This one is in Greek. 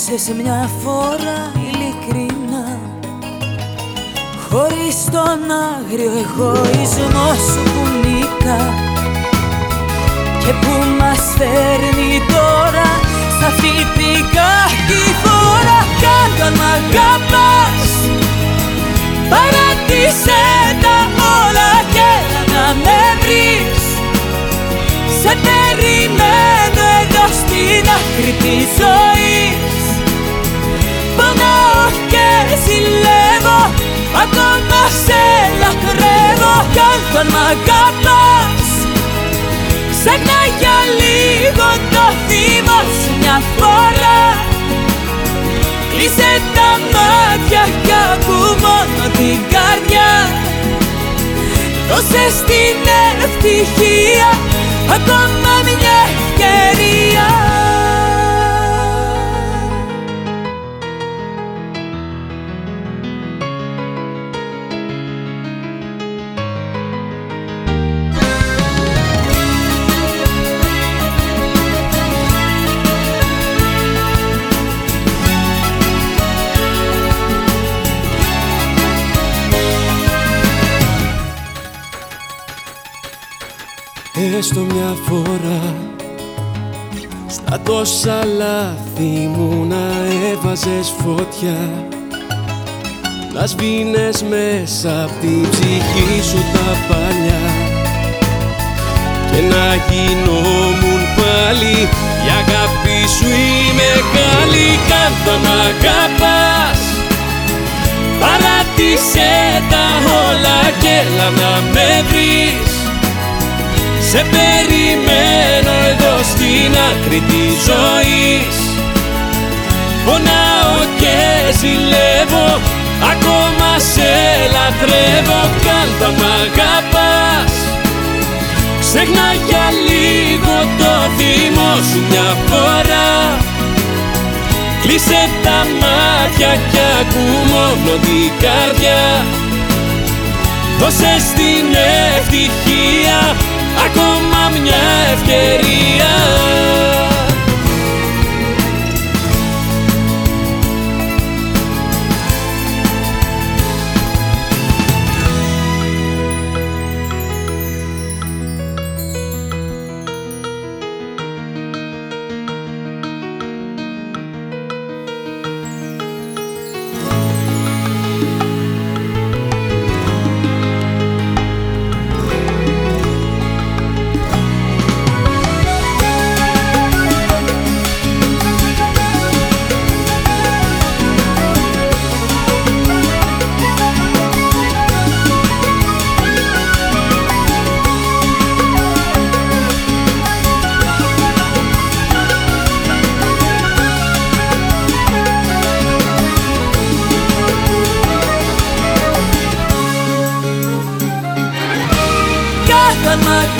σε μια φορά ειλικρινά. Χωρίς τον άγριο εγωισμό σου που νίκα Και που μας φέρνει τώρα Σ' αυτή την κάθε φορά. Κάτω αν μ' αγαπάς. Παράτησέ τα όλα και να με βρεις. Σε περιμένω εδώ στην άκρη της ζωής Κι αν μ' αγαπάς Ξέχνα για λίγο το θύμα σου μια φορά. Κλείσε τα μάτια κι ακού μόνο την καρδιά. Δώσε στην ευτυχία ακόμα μια ευκαιρία Έστω μια φορά. Στα τόσα λάθη μου να έβαζες φωτιά. Να σβήνες μέσα απ' την ψυχή σου τα παλιά. Και να γινόμουν πάλι η αγάπη σου η μεγάλη Κάντο να αγαπάς. Παράτησέ τα όλα και έλα να με βρεις σε περιμένω εδώ στην άκρη της ζωής. Πονάω και ζηλεύω Ακόμα σε λατρεύω Κάλτα μ' αγαπάς Ξέχνα για λίγο το θύμο σου μια φορά. Κλείσε τα μάτια κι ακού μόνο την καρδιά. Δώσε στην ευτυχία ακόμα μια ευκαιρία My.